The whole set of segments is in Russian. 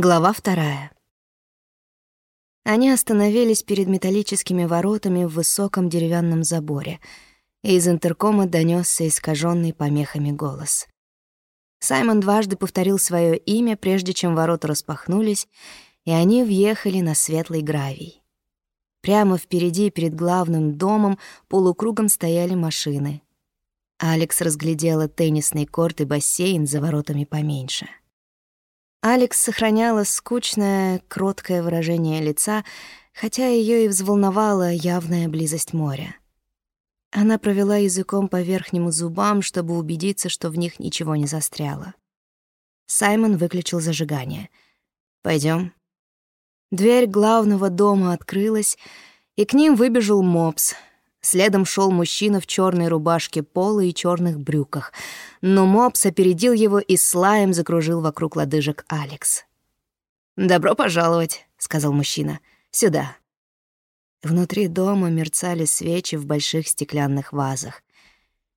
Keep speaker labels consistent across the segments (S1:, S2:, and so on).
S1: Глава вторая. Они остановились перед металлическими воротами в высоком деревянном заборе, и из интеркома донесся искаженный помехами голос. Саймон дважды повторил свое имя, прежде чем ворота распахнулись, и они въехали на светлый гравий. Прямо впереди, перед главным домом, полукругом стояли машины. Алекс разглядела теннисный корт и бассейн за воротами поменьше — Алекс сохраняла скучное, кроткое выражение лица, хотя ее и взволновала явная близость моря. Она провела языком по верхним зубам, чтобы убедиться, что в них ничего не застряло. Саймон выключил зажигание. Пойдем. Дверь главного дома открылась, и к ним выбежал мопс — Следом шел мужчина в черной рубашке пола и черных брюках. Но Мопс опередил его и слаем закружил вокруг лодыжек Алекс. «Добро пожаловать», — сказал мужчина. «Сюда». Внутри дома мерцали свечи в больших стеклянных вазах.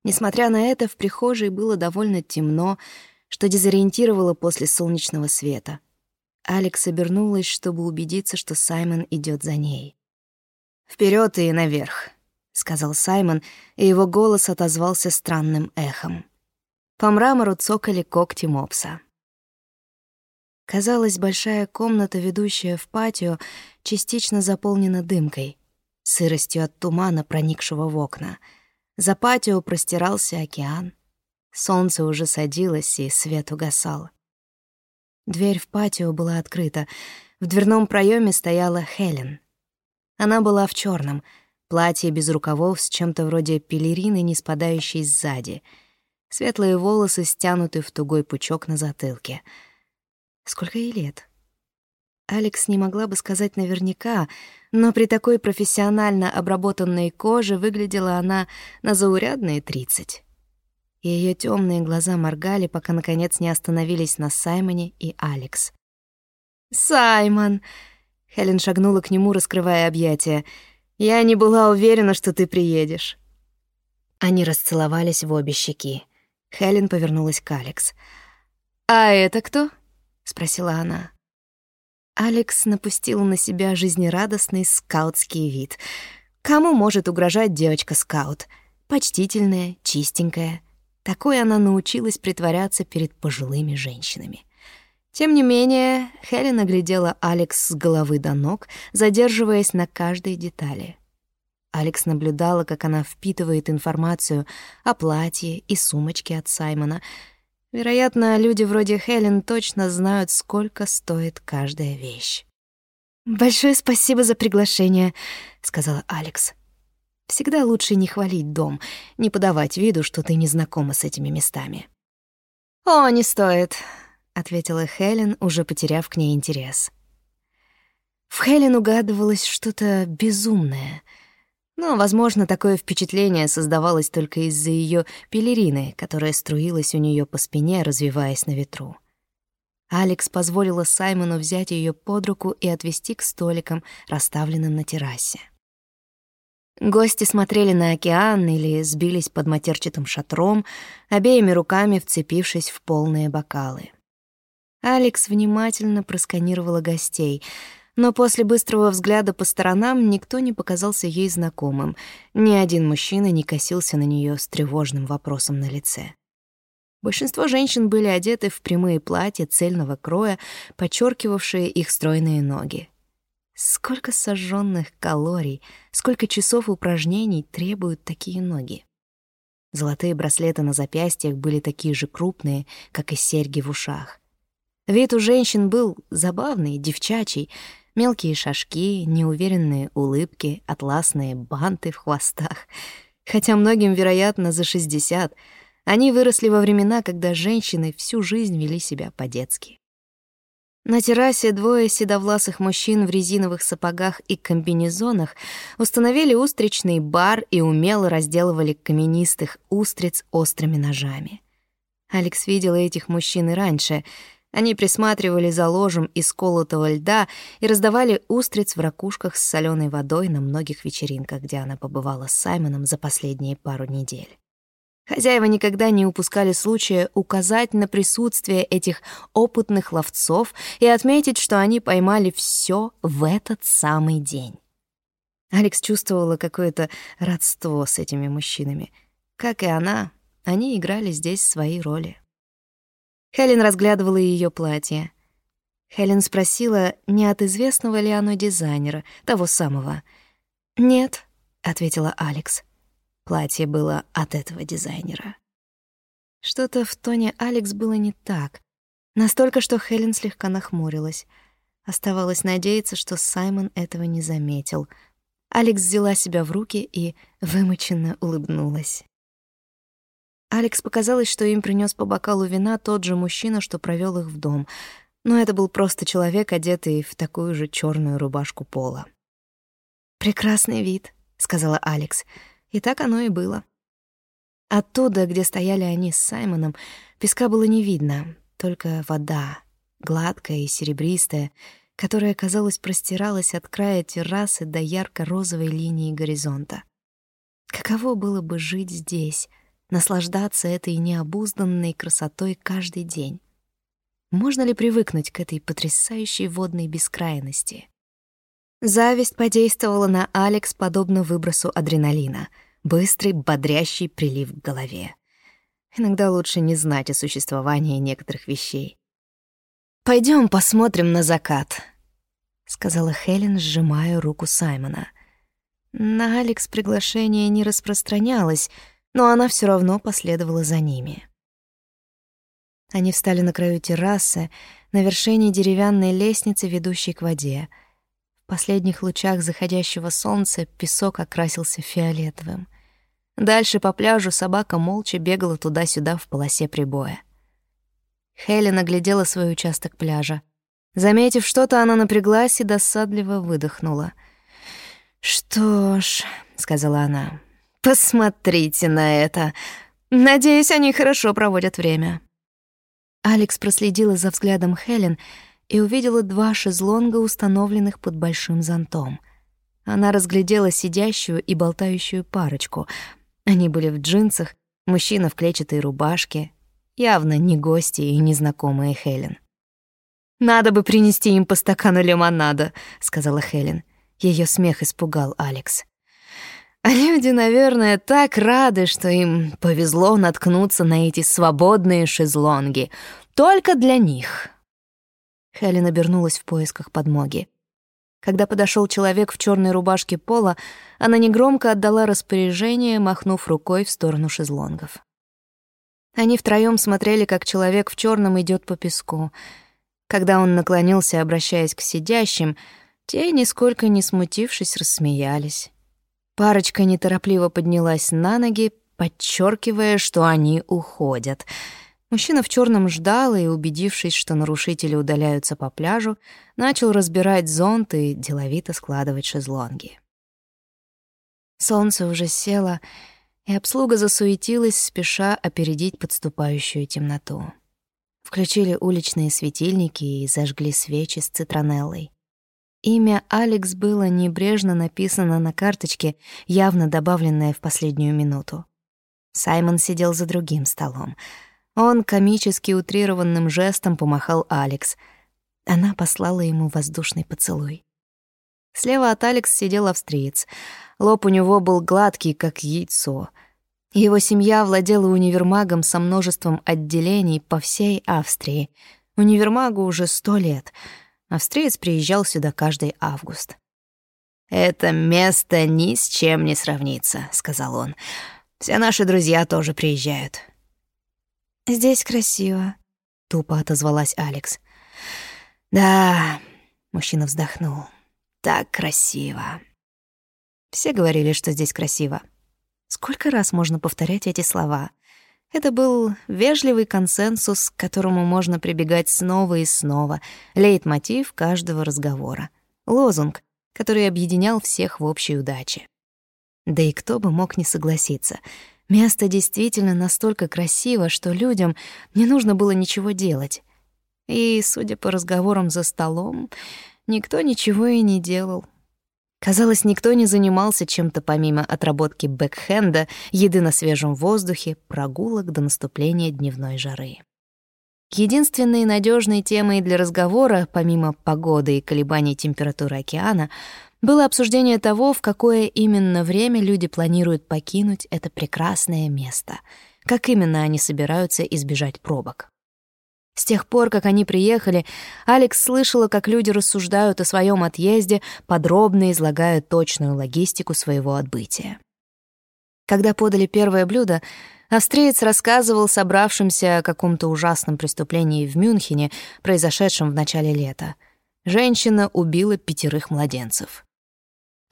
S1: Несмотря на это, в прихожей было довольно темно, что дезориентировало после солнечного света. Алекс обернулась, чтобы убедиться, что Саймон идет за ней. Вперед и наверх», — сказал Саймон, и его голос отозвался странным эхом. По мрамору цокали когти мопса. Казалось, большая комната, ведущая в патио, частично заполнена дымкой, сыростью от тумана, проникшего в окна. За патио простирался океан. Солнце уже садилось, и свет угасал. Дверь в патио была открыта. В дверном проеме стояла Хелен. Она была в черном — Платье без рукавов с чем-то вроде пелерины, не спадающей сзади. Светлые волосы стянуты в тугой пучок на затылке. Сколько ей лет? Алекс не могла бы сказать наверняка, но при такой профессионально обработанной коже выглядела она на заурядные тридцать. Ее темные глаза моргали, пока наконец не остановились на Саймоне и Алекс. «Саймон!» Хелен шагнула к нему, раскрывая объятия — я не была уверена, что ты приедешь». Они расцеловались в обе щеки. Хелен повернулась к Алекс. «А это кто?» — спросила она. Алекс напустил на себя жизнерадостный скаутский вид. Кому может угрожать девочка-скаут? Почтительная, чистенькая. Такой она научилась притворяться перед пожилыми женщинами. Тем не менее, Хелен оглядела Алекс с головы до ног, задерживаясь на каждой детали. Алекс наблюдала, как она впитывает информацию о платье и сумочке от Саймона. Вероятно, люди вроде Хелен точно знают, сколько стоит каждая вещь. «Большое спасибо за приглашение», — сказала Алекс. «Всегда лучше не хвалить дом, не подавать виду, что ты не знакома с этими местами». «О, не стоит», — ответила Хелен, уже потеряв к ней интерес. В Хелен угадывалось что-то безумное. Но, возможно, такое впечатление создавалось только из-за ее пелерины, которая струилась у нее по спине, развиваясь на ветру. Алекс позволила Саймону взять ее под руку и отвести к столикам, расставленным на террасе. Гости смотрели на океан или сбились под матерчатым шатром, обеими руками вцепившись в полные бокалы. Алекс внимательно просканировала гостей, но после быстрого взгляда по сторонам никто не показался ей знакомым. Ни один мужчина не косился на нее с тревожным вопросом на лице. Большинство женщин были одеты в прямые платья цельного кроя, подчеркивавшие их стройные ноги. Сколько сожженных калорий, сколько часов упражнений требуют такие ноги. Золотые браслеты на запястьях были такие же крупные, как и серьги в ушах. Вид у женщин был забавный, девчачий. Мелкие шажки, неуверенные улыбки, атласные банты в хвостах. Хотя многим, вероятно, за 60. Они выросли во времена, когда женщины всю жизнь вели себя по-детски. На террасе двое седовласых мужчин в резиновых сапогах и комбинезонах установили устричный бар и умело разделывали каменистых устриц острыми ножами. Алекс видела этих мужчин и раньше — они присматривали за ложем из колотого льда и раздавали устриц в ракушках с соленой водой на многих вечеринках, где она побывала с Саймоном за последние пару недель. Хозяева никогда не упускали случая указать на присутствие этих опытных ловцов и отметить, что они поймали все в этот самый день. Алекс чувствовала какое-то родство с этими мужчинами. Как и она, они играли здесь свои роли. Хелен разглядывала ее платье. Хелен спросила, не от известного ли оно дизайнера, того самого. «Нет», — ответила Алекс. Платье было от этого дизайнера. Что-то в тоне Алекс было не так. Настолько, что Хелен слегка нахмурилась. Оставалось надеяться, что Саймон этого не заметил. Алекс взяла себя в руки и вымученно улыбнулась. Алекс показалось, что им принес по бокалу вина тот же мужчина, что провел их в дом. Но это был просто человек, одетый в такую же черную рубашку пола. «Прекрасный вид», — сказала Алекс. — и так оно и было. Оттуда, где стояли они с Саймоном, песка было не видно, только вода, гладкая и серебристая, которая, казалось, простиралась от края террасы до ярко-розовой линии горизонта. Каково было бы жить здесь, наслаждаться этой необузданной красотой каждый день? Можно ли привыкнуть к этой потрясающей водной бескрайности? Зависть подействовала на Алекс подобно выбросу адреналина. Быстрый, бодрящий прилив в голове. Иногда лучше не знать о существовании некоторых вещей. Пойдем посмотрим на закат», — сказала Хелен, сжимая руку Саймона. На Алекс приглашение не распространялось, но она все равно последовала за ними. Они встали на краю террасы, на вершине деревянной лестницы, ведущей к воде — последних лучах заходящего солнца песок окрасился фиолетовым. Дальше по пляжу собака молча бегала туда-сюда в полосе прибоя. Хелен оглядела свой участок пляжа. Заметив что-то, она напряглась и досадливо выдохнула. «Что ж», — сказала она, — «посмотрите на это. Надеюсь, они хорошо проводят время». Алекс проследила за взглядом Хелен — и увидела два шезлонга, установленных под большим зонтом. Она разглядела сидящую и болтающую парочку. Они были в джинсах, мужчина в клетчатой рубашке, явно не гости и незнакомые Хелен. «Надо бы принести им по стакану лимонада», — сказала Хелен. Ее смех испугал Алекс. А люди, наверное, так рады, что им повезло наткнуться на эти свободные шезлонги. Только для них. Хелен обернулась в поисках подмоги. Когда подошел человек в черной рубашке пола, она негромко отдала распоряжение, махнув рукой в сторону шезлонгов. Они втроем смотрели, как человек в черном идет по песку. Когда он наклонился, обращаясь к сидящим, те, нисколько не смутившись, рассмеялись. Парочка неторопливо поднялась на ноги, подчеркивая, что они уходят — Мужчина в черном ждал и, убедившись, что нарушители удаляются по пляжу, начал разбирать зонт и деловито складывать шезлонги. Солнце уже село, и обслуга засуетилась, спеша опередить подступающую темноту. Включили уличные светильники и зажгли свечи с цитронеллой. Имя Алекс было небрежно написано на карточке, явно добавленное в последнюю минуту. Саймон сидел за другим столом — он комически утрированным жестом помахал Алекс. Она послала ему воздушный поцелуй. Слева от Алекс сидел австриец. Лоб у него был гладкий, как яйцо. Его семья владела универмагом со множеством отделений по всей Австрии. Универмагу уже сто лет. Австриец приезжал сюда каждый август. «Это место ни с чем не сравнится», — сказал он. «Все наши друзья тоже приезжают. «Здесь красиво», — тупо отозвалась Алекс. «Да», — мужчина вздохнул, — «так красиво». Все говорили, что здесь красиво. Сколько раз можно повторять эти слова? Это был вежливый консенсус, к которому можно прибегать снова и снова, лейтмотив каждого разговора. Лозунг, который объединял всех в общей удаче. Да и кто бы мог не согласиться — Место действительно настолько красиво, что людям не нужно было ничего делать. И, судя по разговорам за столом, никто ничего и не делал. Казалось, никто не занимался чем-то помимо отработки бэкхенда, еды на свежем воздухе, прогулок до наступления дневной жары. Единственной надежной темой для разговора, помимо погоды и колебаний температуры океана, было обсуждение того, в какое именно время люди планируют покинуть это прекрасное место, как именно они собираются избежать пробок. С тех пор, как они приехали, Алекс слышала, как люди рассуждают о своем отъезде, подробно излагая точную логистику своего отбытия. Когда подали первое блюдо, австриец рассказывал собравшимся о каком-то ужасном преступлении в Мюнхене, произошедшем в начале лета. Женщина убила пятерых младенцев.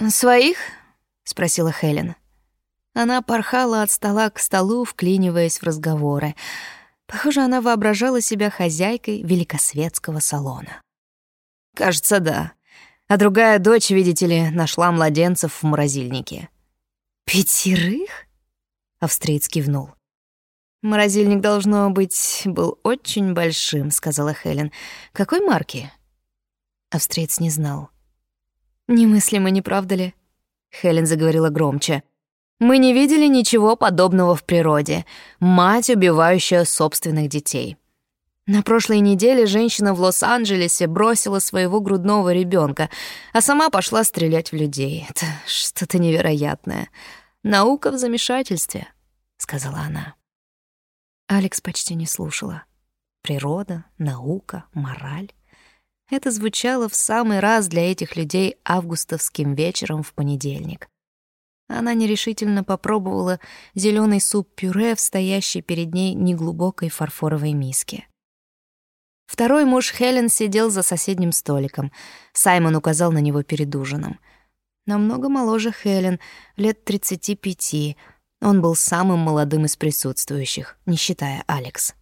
S1: «Своих?» — спросила Хелен. Она порхала от стола к столу, вклиниваясь в разговоры — Похоже, она воображала себя хозяйкой великосветского салона. «Кажется, да. А другая дочь, видите ли, нашла младенцев в морозильнике». «Пятерых?» — австриец кивнул. «Морозильник, должно быть, был очень большим», — сказала Хелен. «Какой марки?» Австриец не знал. «Немыслимо, не правда ли?» Хелен заговорила громче. Мы не видели ничего подобного в природе. Мать, убивающая собственных детей. На прошлой неделе женщина в Лос-Анджелесе бросила своего грудного ребенка, а сама пошла стрелять в людей. Это что-то невероятное. Наука в замешательстве, сказала она. Алекс почти не слушала. Природа, наука, мораль. Это звучало в самый раз для этих людей августовским вечером в понедельник. Она нерешительно попробовала зеленый суп-пюре в стоящей перед ней неглубокой фарфоровой миске. Второй муж Хелен сидел за соседним столиком. Саймон указал на него перед ужином. Намного моложе Хелен, лет 35. Он был самым молодым из присутствующих, не считая Алекс.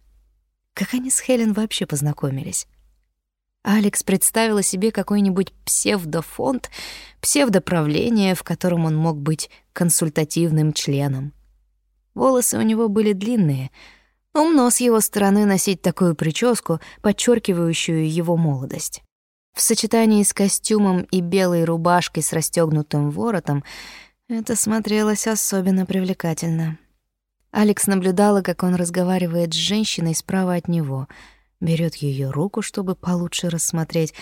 S1: Как они с Хелен вообще познакомились? Алекс представила себе какой-нибудь псевдофонд, псевдоправление, в котором он мог быть консультативным членом. Волосы у него были длинные. Умно с его стороны носить такую прическу, подчеркивающую его молодость. В сочетании с костюмом и белой рубашкой с расстегнутым воротом это смотрелось особенно привлекательно. Алекс наблюдала, как он разговаривает с женщиной справа от него — берет ее руку, чтобы получше рассмотреть,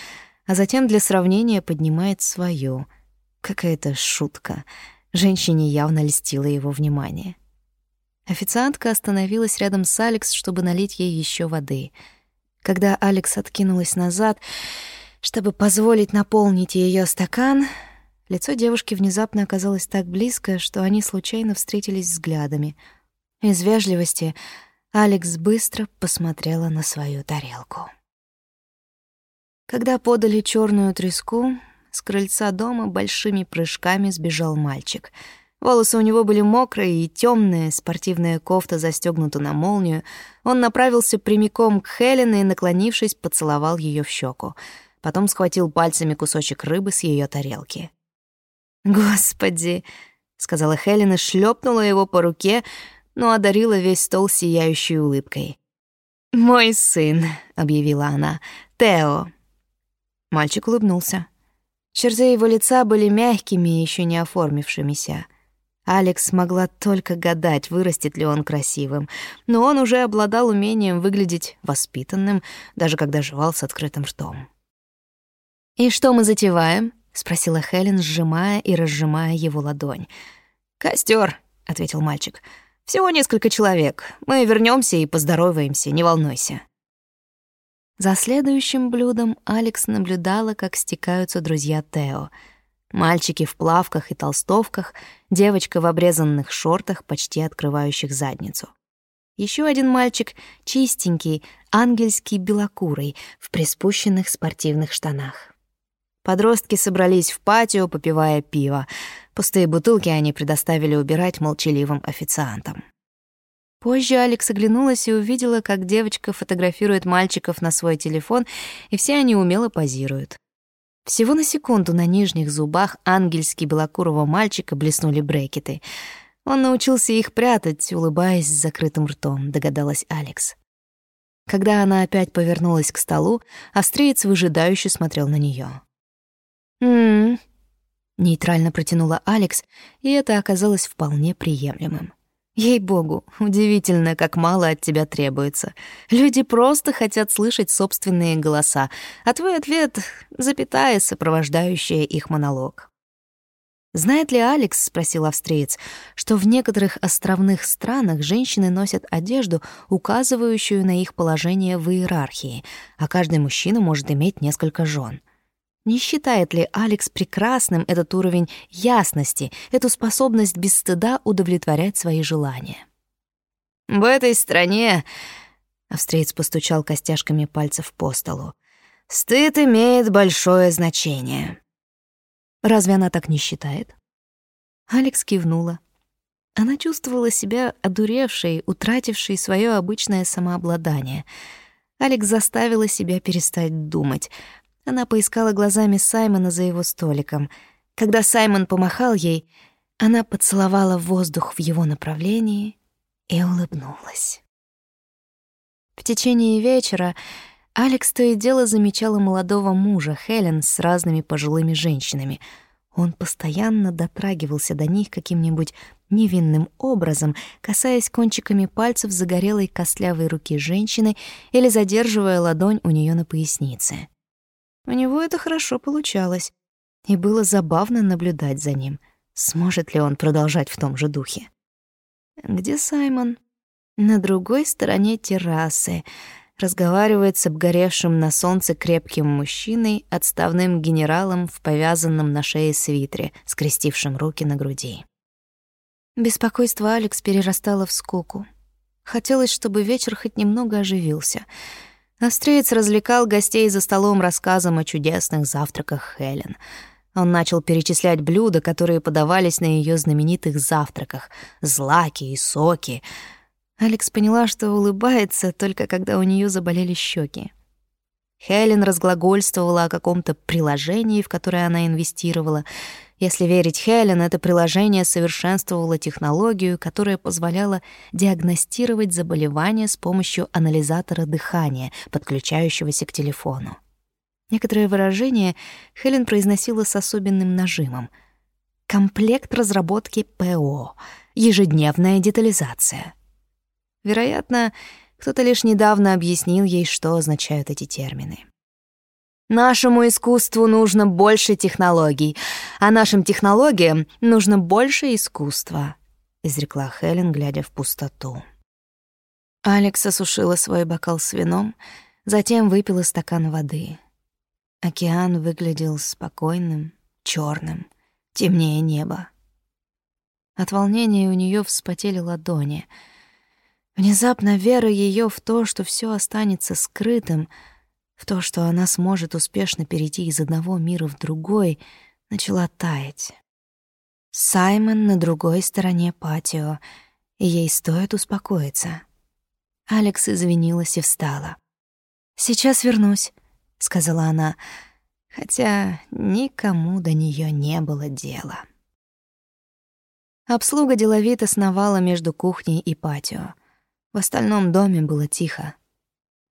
S1: а затем для сравнения поднимает свою. Какая-то шутка. Женщине явно льстило его внимание. Официантка остановилась рядом с Алекс, чтобы налить ей еще воды. Когда Алекс откинулась назад, чтобы позволить наполнить ее стакан, лицо девушки внезапно оказалось так близко, что они случайно встретились взглядами. Из вежливости Алекс быстро посмотрела на свою тарелку. Когда подали черную треску, с крыльца дома большими прыжками сбежал мальчик. Волосы у него были мокрые и темные, спортивная кофта застегнута на молнию. Он направился прямиком к Хелен и, наклонившись, поцеловал ее в щеку. Потом схватил пальцами кусочек рыбы с ее тарелки. «Господи!» — сказала Хелен и шлепнула его по руке, но одарила весь стол сияющей улыбкой. «Мой сын», — объявила она, — «Тео». Мальчик улыбнулся. Черты его лица были мягкими и еще не оформившимися. Алекс могла только гадать, вырастет ли он красивым, но он уже обладал умением выглядеть воспитанным, даже когда жевал с открытым ртом. «И что мы затеваем?» — спросила Хелен, сжимая и разжимая его ладонь. «Костёр», — ответил мальчик. Всего несколько человек. Мы вернемся и поздороваемся, не волнуйся». За следующим блюдом Алекс наблюдала, как стекаются друзья Тео. Мальчики в плавках и толстовках, девочка в обрезанных шортах, почти открывающих задницу. Еще один мальчик, чистенький, ангельский белокурый, в приспущенных спортивных штанах. Подростки собрались в патио, попивая пиво. Пустые бутылки они предоставили убирать молчаливым официантам. Позже Алекс оглянулась и увидела, как девочка фотографирует мальчиков на свой телефон, и все они умело позируют. Всего на секунду на нижних зубах ангельски белокурого мальчика блеснули брекеты. Он научился их прятать, улыбаясь с закрытым ртом, догадалась Алекс. Когда она опять повернулась к столу, австриец выжидающе смотрел на нее. «М-м, Нейтрально протянула Алекс, и это оказалось вполне приемлемым. Ей-богу, удивительно, как мало от тебя требуется. Люди просто хотят слышать собственные голоса, а твой ответ — запятая, сопровождающая их монолог. «Знает ли Алекс, — спросил австриец, — что в некоторых островных странах женщины носят одежду, указывающую на их положение в иерархии, а каждый мужчина может иметь несколько жен?» Не считает ли Алекс прекрасным этот уровень ясности, эту способность без стыда удовлетворять свои желания? «В этой стране...» — австриец постучал костяшками пальцев по столу. «Стыд имеет большое значение». «Разве она так не считает?» Алекс кивнула. Она чувствовала себя одуревшей, утратившей свое обычное самообладание. Алекс заставила себя перестать думать — она поискала глазами Саймона за его столиком. Когда Саймон помахал ей, она поцеловала воздух в его направлении и улыбнулась. В течение вечера Алекс то и дело замечала молодого мужа Хелен с разными пожилыми женщинами. Он постоянно дотрагивался до них каким-нибудь невинным образом, касаясь кончиками пальцев загорелой костлявой руки женщины или задерживая ладонь у нее на пояснице. У него это хорошо получалось, и было забавно наблюдать за ним. Сможет ли он продолжать в том же духе? Где Саймон? На другой стороне террасы. Разговаривает с обгоревшим на солнце крепким мужчиной, отставным генералом в повязанном на шее свитре, скрестившим руки на груди. Беспокойство Алекс перерастало в скуку. Хотелось, чтобы вечер хоть немного оживился — Австриец развлекал гостей за столом рассказом о чудесных завтраках Хелен. Он начал перечислять блюда, которые подавались на ее знаменитых завтраках — злаки и соки. Алекс поняла, что улыбается только когда у нее заболели щеки. Хелен разглагольствовала о каком-то приложении, в которое она инвестировала — если верить Хелен, это приложение совершенствовало технологию, которая позволяла диагностировать заболевание с помощью анализатора дыхания, подключающегося к телефону. Некоторые выражения Хелен произносила с особенным нажимом. Комплект разработки ПО, ежедневная детализация. Вероятно, кто-то лишь недавно объяснил ей, что означают эти термины. Нашему искусству нужно больше технологий, а нашим технологиям нужно больше искусства», — изрекла Хелен, глядя в пустоту. Алекс осушила свой бокал с вином, затем выпила стакан воды. Океан выглядел спокойным, черным, темнее неба. От волнения у нее вспотели ладони. Внезапно вера ее в то, что все останется скрытым — в то, что она сможет успешно перейти из одного мира в другой, начала таять. Саймон на другой стороне патио, ей стоит успокоиться. Алекс извинилась и встала. «Сейчас вернусь», — сказала она, хотя никому до нее не было дела. Обслуга деловито сновала между кухней и патио. В остальном доме было тихо.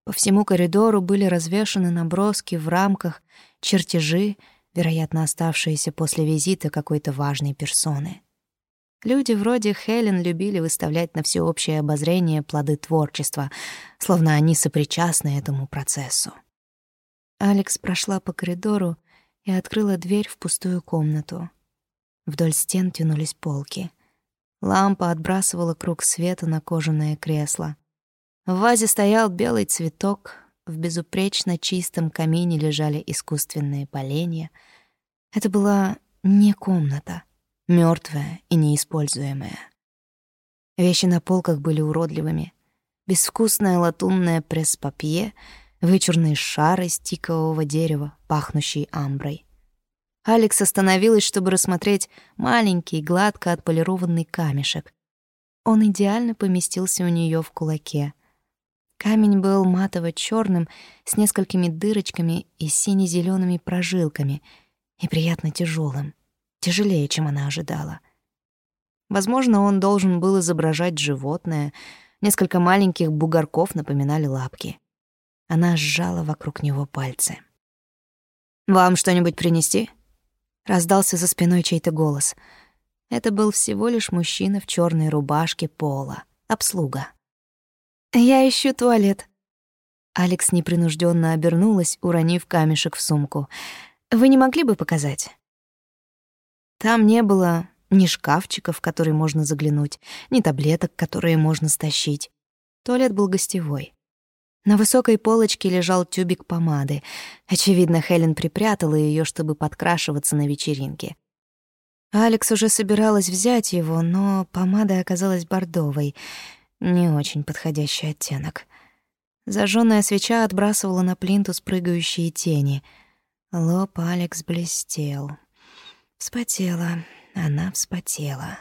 S1: По всему коридору были развешаны наброски в рамках, чертежи, вероятно, оставшиеся после визита какой-то важной персоны. Люди вроде Хелен любили выставлять на всеобщее обозрение плоды творчества, словно они сопричастны этому процессу. Алекс прошла по коридору и открыла дверь в пустую комнату. Вдоль стен тянулись полки. Лампа отбрасывала круг света на кожаное кресло. В вазе стоял белый цветок, в безупречно чистом камине лежали искусственные поленья. Это была не комната, мертвая и неиспользуемая. Вещи на полках были уродливыми. Безвкусное латунное пресс-папье, вычурный шар из тикового дерева, пахнущий амброй. Алекс остановилась, чтобы рассмотреть маленький, гладко отполированный камешек. Он идеально поместился у нее в кулаке. Камень был матово черным с несколькими дырочками и сине зелеными прожилками и приятно тяжелым, тяжелее, чем она ожидала. Возможно, он должен был изображать животное. Несколько маленьких бугорков напоминали лапки. Она сжала вокруг него пальцы. «Вам что-нибудь принести?» Раздался за спиной чей-то голос. Это был всего лишь мужчина в черной рубашке пола, обслуга. «Я ищу туалет». Алекс непринужденно обернулась, уронив камешек в сумку. «Вы не могли бы показать?» Там не было ни шкафчика, в который можно заглянуть, ни таблеток, которые можно стащить. Туалет был гостевой. На высокой полочке лежал тюбик помады. Очевидно, Хелен припрятала ее, чтобы подкрашиваться на вечеринке. Алекс уже собиралась взять его, но помада оказалась бордовой. Не очень подходящий оттенок. Зажженная свеча отбрасывала на плинтус прыгающие тени. Лоб Алекс блестел. Вспотела. Она вспотела.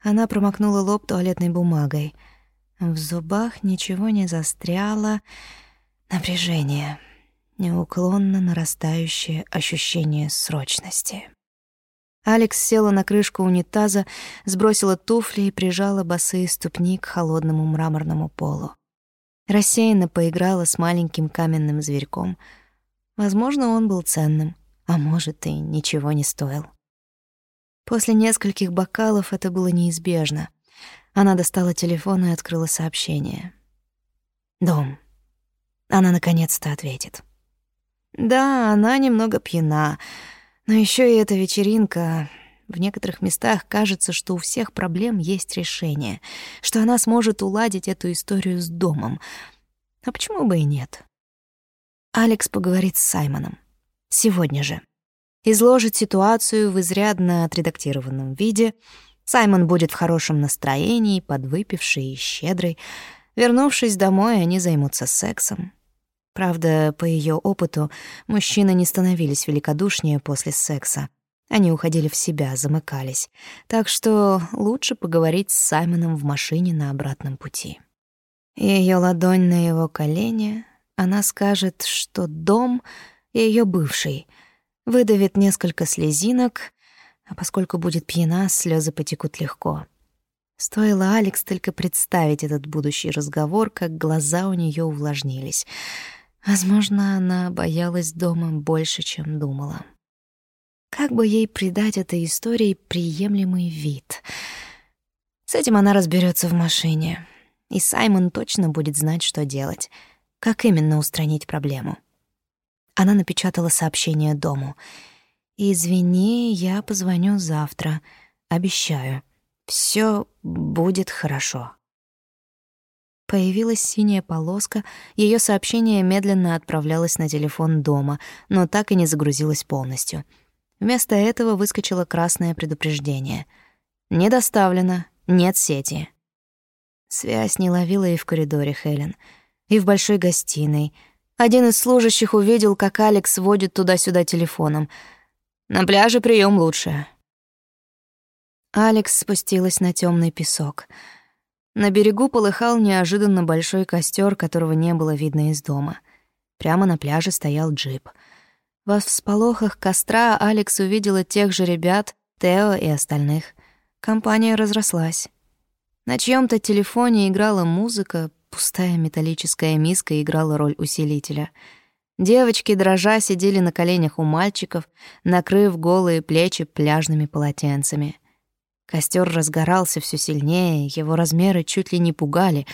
S1: Она промокнула лоб туалетной бумагой. В зубах ничего не застряло. Напряжение. Неуклонно нарастающее ощущение срочности. Алекс села на крышку унитаза, сбросила туфли и прижала босые ступни к холодному мраморному полу. Рассеянно поиграла с маленьким каменным зверьком. Возможно, он был ценным, а может, и ничего не стоил. После нескольких бокалов это было неизбежно. Она достала телефон и открыла сообщение. «Дом». Она наконец-то ответит. Да, она немного пьяна, но еще и эта вечеринка... В некоторых местах кажется, что у всех проблем есть решение, что она сможет уладить эту историю с домом. А почему бы и нет? Алекс поговорит с Саймоном. Сегодня же изложит ситуацию в изрядно отредактированном виде. Саймон будет в хорошем настроении, подвыпивший и щедрый. Вернувшись домой, они займутся сексом. Правда, по ее опыту, мужчины не становились великодушнее после секса. Они уходили в себя, замыкались. Так что лучше поговорить с Саймоном в машине на обратном пути. Ее ладонь на его колене, она скажет, что дом — ее бывший — выдавит несколько слезинок, а поскольку будет пьяна, слезы потекут легко. Стоило Алекс только представить этот будущий разговор, как глаза у нее увлажнились. Возможно, она боялась дома больше, чем думала. Как бы ей придать этой истории приемлемый вид? С этим она разберется в машине, и Саймон точно будет знать, что делать, как именно устранить проблему. Она напечатала сообщение дому. «Извини, я позвоню завтра. Обещаю. Все будет хорошо». Появилась синяя полоска, ее сообщение медленно отправлялось на телефон дома, но так и не загрузилось полностью. Вместо этого выскочило красное предупреждение. «Не доставлено, нет сети». Связь не ловила и в коридоре Хелен, и в большой гостиной — один из служащих увидел, как Алекс водит туда-сюда телефоном. «На пляже прием лучше». Алекс спустилась на темный песок. На берегу полыхал неожиданно большой костер, которого не было видно из дома. Прямо на пляже стоял джип. Во всполохах костра Алекс увидела тех же ребят, Тео и остальных. Компания разрослась. На чьем то телефоне играла музыка, Пустая металлическая миска играла роль усилителя. Девочки, дрожа, сидели на коленях у мальчиков, накрыв голые плечи пляжными полотенцами. Костер разгорался все сильнее, его размеры чуть ли не пугали.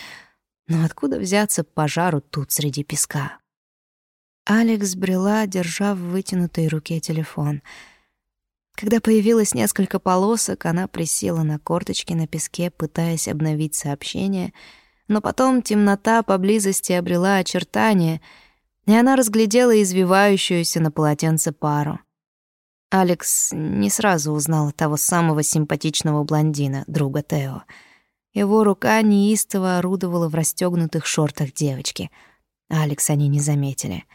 S1: Но откуда взяться пожару тут среди песка? Алекс брела, держа в вытянутой руке телефон. Когда появилось несколько полосок, она присела на корточки на песке, пытаясь обновить сообщение — но потом темнота поблизости обрела очертания, и она разглядела извивающуюся на полотенце пару. Алекс не сразу узнала того самого симпатичного блондина, друга Тео. Его рука неистово орудовала в расстёгнутых шортах девочки. Алекс они не заметили.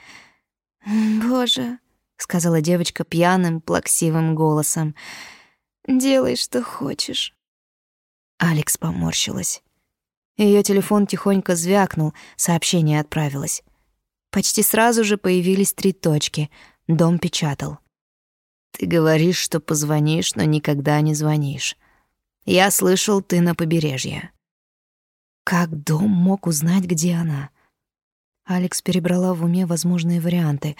S1: «Боже», — сказала девочка пьяным, плаксивым голосом, — «делай, что хочешь». Алекс поморщилась. Ее телефон тихонько звякнул, сообщение отправилось. Почти сразу же появились три точки. Дом печатал. «Ты говоришь, что позвонишь, но никогда не звонишь. Я слышал, ты на побережье». Как дом мог узнать, где она? Алекс перебрала в уме возможные варианты.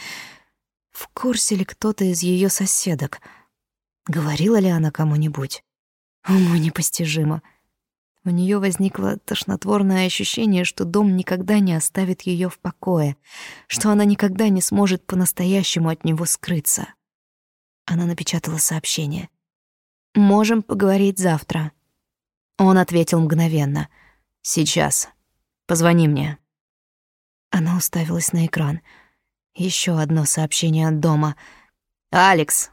S1: В курсе ли кто-то из ее соседок? Говорила ли она кому-нибудь? Уму непостижимо. У нее возникло тошнотворное ощущение, что дом никогда не оставит ее в покое, что она никогда не сможет по-настоящему от него скрыться. Она напечатала сообщение. «Можем поговорить завтра». Он ответил мгновенно. «Сейчас. Позвони мне». Она уставилась на экран. Еще одно сообщение от дома. «Алекс!»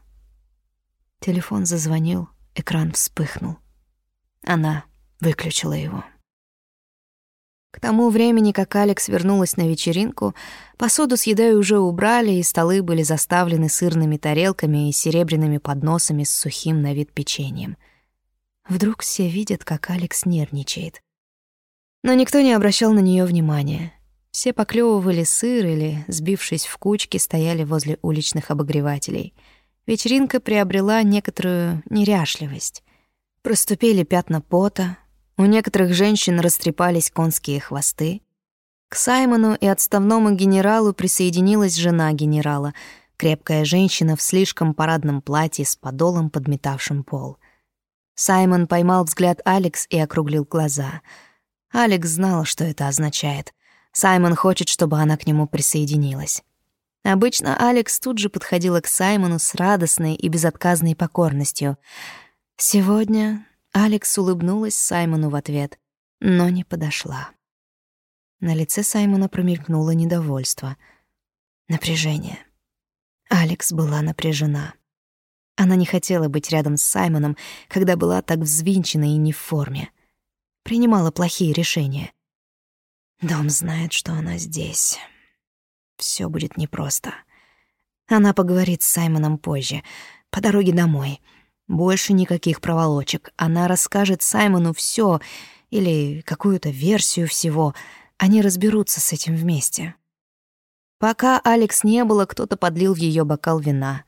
S1: Телефон зазвонил, экран вспыхнул. Она выключила его. К тому времени, как Алекс вернулась на вечеринку, посуду с едой уже убрали, и столы были заставлены сырными тарелками и серебряными подносами с сухим на вид печеньем. Вдруг все видят, как Алекс нервничает. Но никто не обращал на нее внимания. Все поклевывали сыр или, сбившись в кучки, стояли возле уличных обогревателей. Вечеринка приобрела некоторую неряшливость. Проступили пятна пота, у некоторых женщин растрепались конские хвосты. К Саймону и отставному генералу присоединилась жена генерала, крепкая женщина в слишком парадном платье с подолом, подметавшим пол. Саймон поймал взгляд Алекс и округлил глаза. Алекс знала, что это означает. Саймон хочет, чтобы она к нему присоединилась. Обычно Алекс тут же подходила к Саймону с радостной и безотказной покорностью. Сегодня Алекс улыбнулась Саймону в ответ, но не подошла. На лице Саймона промелькнуло недовольство. Напряжение. Алекс была напряжена. Она не хотела быть рядом с Саймоном, когда была так взвинчена и не в форме. Принимала плохие решения. Дом знает, что она здесь. Все будет непросто. Она поговорит с Саймоном позже, по дороге домой — больше никаких проволочек. Она расскажет Саймону все или какую-то версию всего. Они разберутся с этим вместе. Пока Алекс не было, кто-то подлил в ее бокал вина.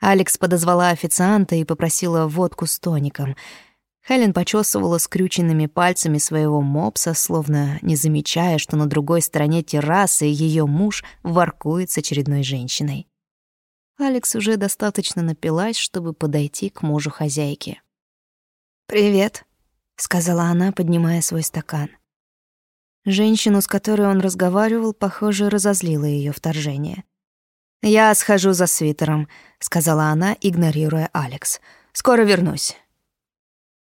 S1: Алекс подозвала официанта и попросила водку с тоником. Хелен почесывала скрюченными пальцами своего мопса, словно не замечая, что на другой стороне террасы ее муж воркует с очередной женщиной. Алекс уже достаточно напилась, чтобы подойти к мужу хозяйки. «Привет», — сказала она, поднимая свой стакан. Женщину, с которой он разговаривал, похоже, разозлило ее вторжение. «Я схожу за свитером», — сказала она, игнорируя Алекс. «Скоро вернусь».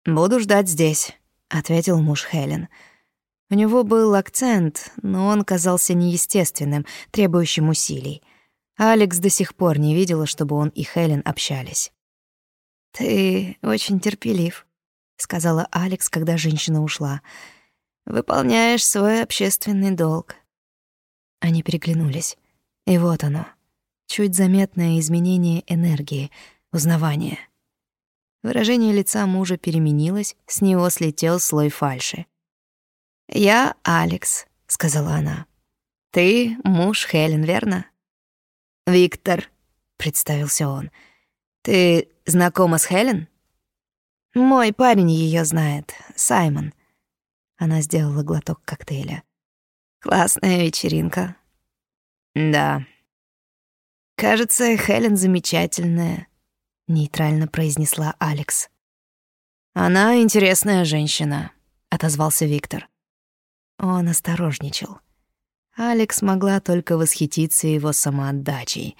S1: «Буду ждать здесь», — ответил муж Хелен. У него был акцент, но он казался неестественным, требующим усилий. Алекс до сих пор не видела, чтобы он и Хелен общались. «Ты очень терпелив», — сказала Алекс, когда женщина ушла. «Выполняешь свой общественный долг». Они переглянулись. И вот оно. Чуть заметное изменение энергии, узнавание. Выражение лица мужа переменилось, с него слетел слой фальши. «Я Алекс», — сказала она. «Ты муж Хелен, верно?» «Виктор», — представился он. «Ты знакома с Хелен?» «Мой парень ее знает, Саймон». Она сделала глоток коктейля. «Классная вечеринка». «Да». «Кажется, Хелен замечательная», — нейтрально произнесла Алекс. «Она интересная женщина», — отозвался Виктор. Он осторожничал. Алекс могла только восхититься его самоотдачей.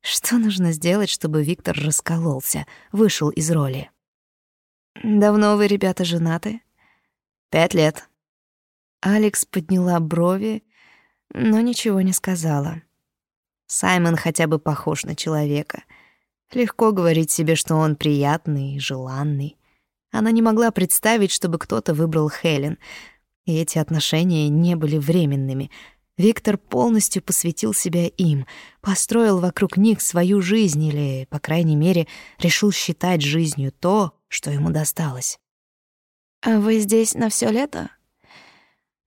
S1: Что нужно сделать, чтобы Виктор раскололся, вышел из роли? «Давно вы, ребята, женаты?» «Пять лет». Алекс подняла брови, но ничего не сказала. Саймон хотя бы похож на человека. Легко говорить себе, что он приятный и желанный. Она не могла представить, чтобы кто-то выбрал Хелен, и эти отношения не были временными — Виктор полностью посвятил себя им, построил вокруг них свою жизнь или, по крайней мере, решил считать жизнью то, что ему досталось. «А вы здесь на все лето?»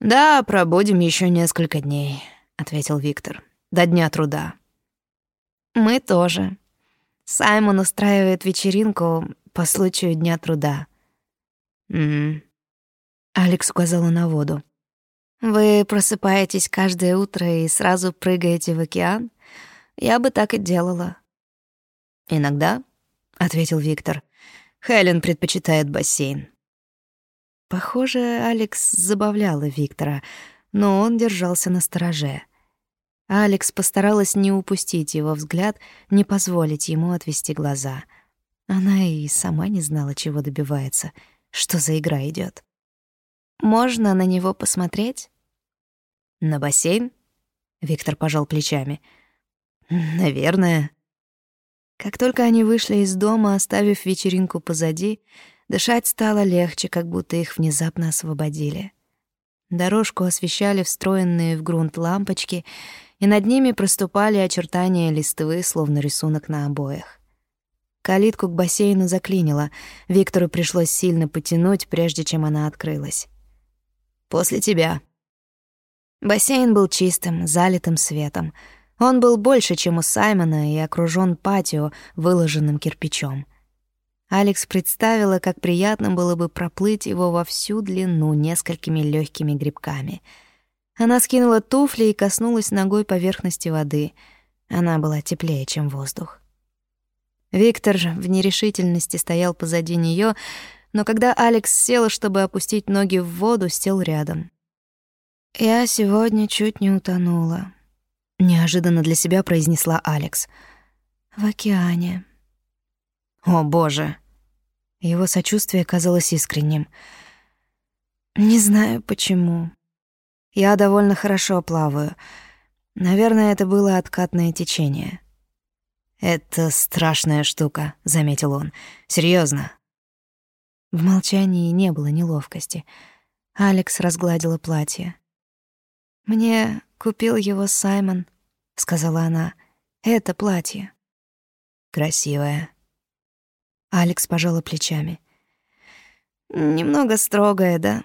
S1: «Да, пробудем еще несколько дней», — ответил Виктор. «До дня труда». «Мы тоже. Саймон устраивает вечеринку по случаю Дня труда». «М-м». Алекс указала на воду. Вы просыпаетесь каждое утро и сразу прыгаете в океан? Я бы так и делала.
S2: Иногда, ответил Виктор. Хелен предпочитает бассейн.
S1: Похоже, Алекс забавляла Виктора, но он держался на стороже. Алекс постаралась не упустить его взгляд, не позволить ему отвести глаза. Она и сама не знала, чего добивается, что за игра идет. «Можно на него посмотреть?»
S2: «На бассейн?» — Виктор пожал плечами. «Наверное».
S1: Как только они вышли из дома, оставив вечеринку позади, дышать стало легче, как будто их внезапно освободили. Дорожку освещали встроенные в грунт лампочки, и над ними проступали очертания листвы, словно рисунок на обоях. Калитку к бассейну заклинило, Виктору пришлось сильно потянуть, прежде чем она открылась.
S2: «После тебя».
S1: Бассейн был чистым, залитым светом — он был больше, чем у Саймона, и окружён патио, выложенным кирпичом. Алекс представила, как приятно было бы проплыть его во всю длину несколькими лёгкими грибками. Она скинула туфли и коснулась ногой поверхности воды. Она была теплее, чем воздух. Виктор в нерешительности стоял позади неё, но когда Алекс села, чтобы опустить ноги в воду, сел рядом. «Я сегодня чуть не утонула», неожиданно для себя произнесла Алекс. В океане.
S2: О, боже.
S1: Его сочувствие казалось искренним. Не знаю почему. Я довольно хорошо плаваю. Наверное, это было откатное течение.
S2: Это страшная штука, заметил он. Серьезно.
S1: В молчании не было неловкости. Алекс разгладила платье. Мне купил его Саймон, сказала она. Это платье.
S2: Красивое.
S1: Алекс пожала плечами. Немного строгое, да?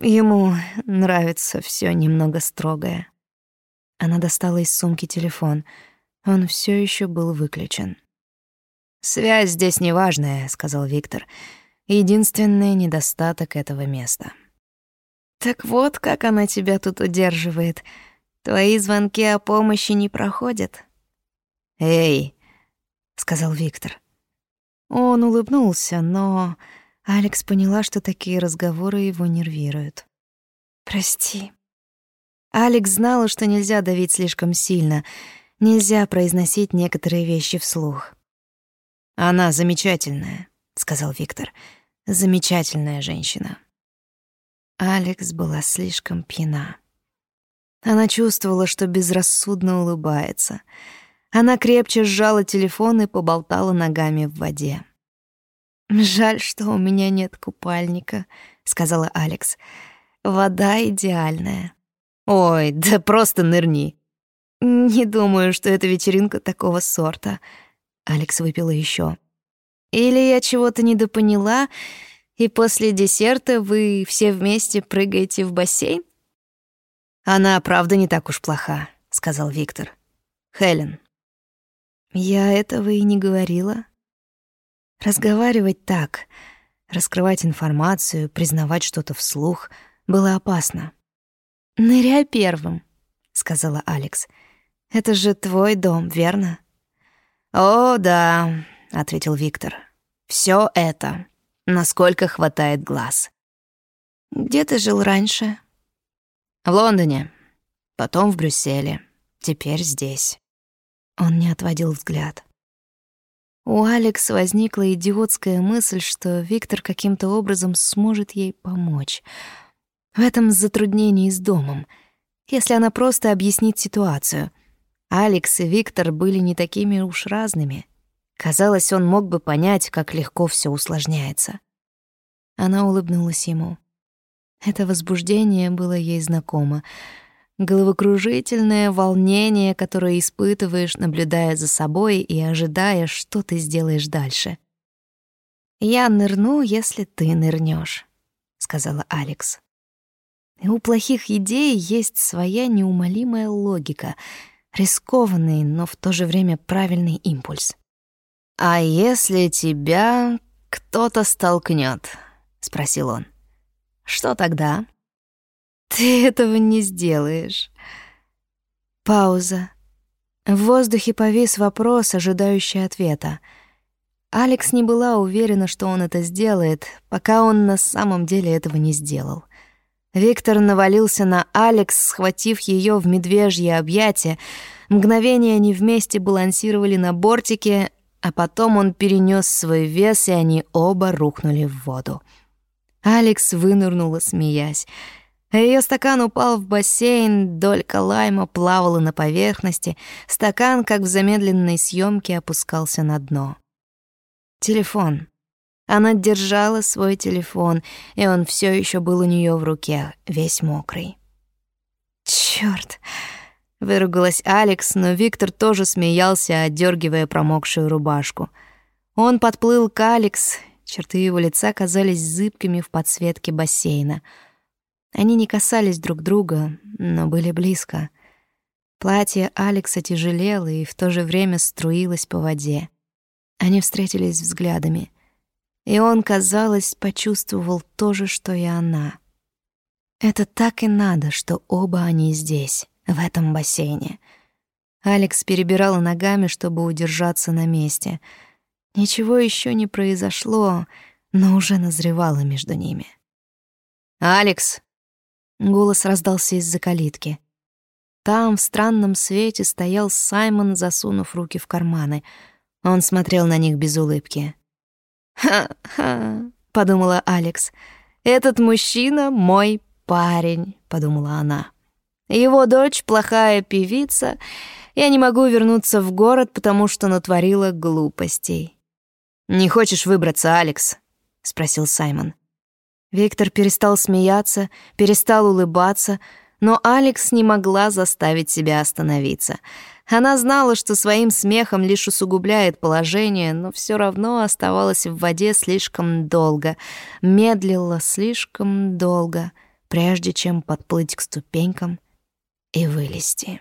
S1: Ему нравится все немного строгое. Она достала из сумки телефон. Он все еще был выключен.
S2: «Связь здесь неважная», — сказал Виктор. «Единственный недостаток этого места».
S1: «Так вот, как она тебя тут удерживает», Твои звонки о помощи не проходят.
S2: Эй,
S1: сказал Виктор. Он улыбнулся, но Алекс поняла, что такие разговоры его нервируют. Прости. Алекс знала, что нельзя давить слишком сильно, нельзя произносить некоторые вещи вслух.
S2: Она замечательная, сказал Виктор. Замечательная женщина.
S1: Алекс была слишком пьяна. Она чувствовала, что безрассудно улыбается. Она крепче сжала телефон и поболтала ногами в воде. «Жаль, что у меня нет купальника», — сказала Алекс. «Вода идеальная».
S2: «Ой, да просто нырни».
S1: «Не думаю, что это вечеринка такого сорта». Алекс выпила еще. «Или я чего-то недопоняла, и после десерта вы все вместе прыгаете в бассейн?»
S2: Она, правда, не так уж плоха, сказал Виктор. Хелен.
S1: Я этого и не говорила. Разговаривать так, раскрывать информацию, признавать что-то вслух было опасно. Ныряй первым, сказала Алекс. Это же твой дом, верно?
S2: О, да, ответил Виктор. Все это, насколько хватает глаз.
S1: Где ты жил раньше?
S2: В Лондоне, потом в Брюсселе, теперь здесь.
S1: Он не отводил взгляд. У Алекс возникла идиотская мысль, что Виктор каким-то образом сможет ей помочь. В этом затруднении с домом, если она просто объяснит ситуацию. Алекс и Виктор были не такими уж разными. Казалось, он мог бы понять, как легко все усложняется. Она улыбнулась ему. Это возбуждение было ей знакомо. Головокружительное волнение, которое испытываешь, наблюдая за собой и ожидая, что ты сделаешь дальше. «Я нырну, если ты нырнешь», — сказала Алекс. И у плохих идей есть своя неумолимая логика, рискованный, но в то же время правильный импульс.
S2: «А если тебя кто-то столкнет? спросил он. Что тогда?
S1: Ты этого не сделаешь. Пауза. В воздухе повис вопрос, ожидающий ответа. Алекс не была уверена, что он это сделает, пока он на самом деле этого не сделал. Виктор навалился на Алекс, схватив ее в медвежье объятия. Мгновение они вместе балансировали на бортике, а потом он перенес свой вес, и они оба рухнули в воду. Алекс вынырнула, смеясь. Ее стакан упал в бассейн, долька лайма плавала на поверхности, стакан, как в замедленной съемке, опускался на дно. Телефон. Она держала свой телефон, и он все еще был у нее в руке, весь мокрый. Черт! Выругалась Алекс, но Виктор тоже смеялся, отдергивая промокшую рубашку. Он подплыл к Алекс, черты его лица казались зыбкими в подсветке бассейна — они не касались друг друга, но были близко. Платье Алекса тяжелело и в то же время струилось по воде. Они встретились взглядами, и он, казалось, почувствовал то же, что и она. Это так и надо, что оба они здесь, в этом бассейне. Алекс перебирала ногами, чтобы удержаться на месте. Ничего еще не произошло, но уже назревало между ними. «Алекс!» Голос раздался из-за калитки. Там в странном свете стоял Саймон, засунув руки в карманы. Он смотрел на них без улыбки. «Ха-ха», — подумала Алекс. «Этот мужчина — мой парень», — подумала она. «Его дочь — плохая певица. Я не могу вернуться в город, потому что натворила глупостей». «Не хочешь выбраться, Алекс?» — спросил Саймон. Виктор перестал смеяться, перестал улыбаться, но Алекс не могла заставить себя остановиться. Она знала, что своим смехом лишь усугубляет положение, но все равно оставалась в воде слишком долго, медлила слишком долго, прежде чем подплыть к ступенькам и вылезти.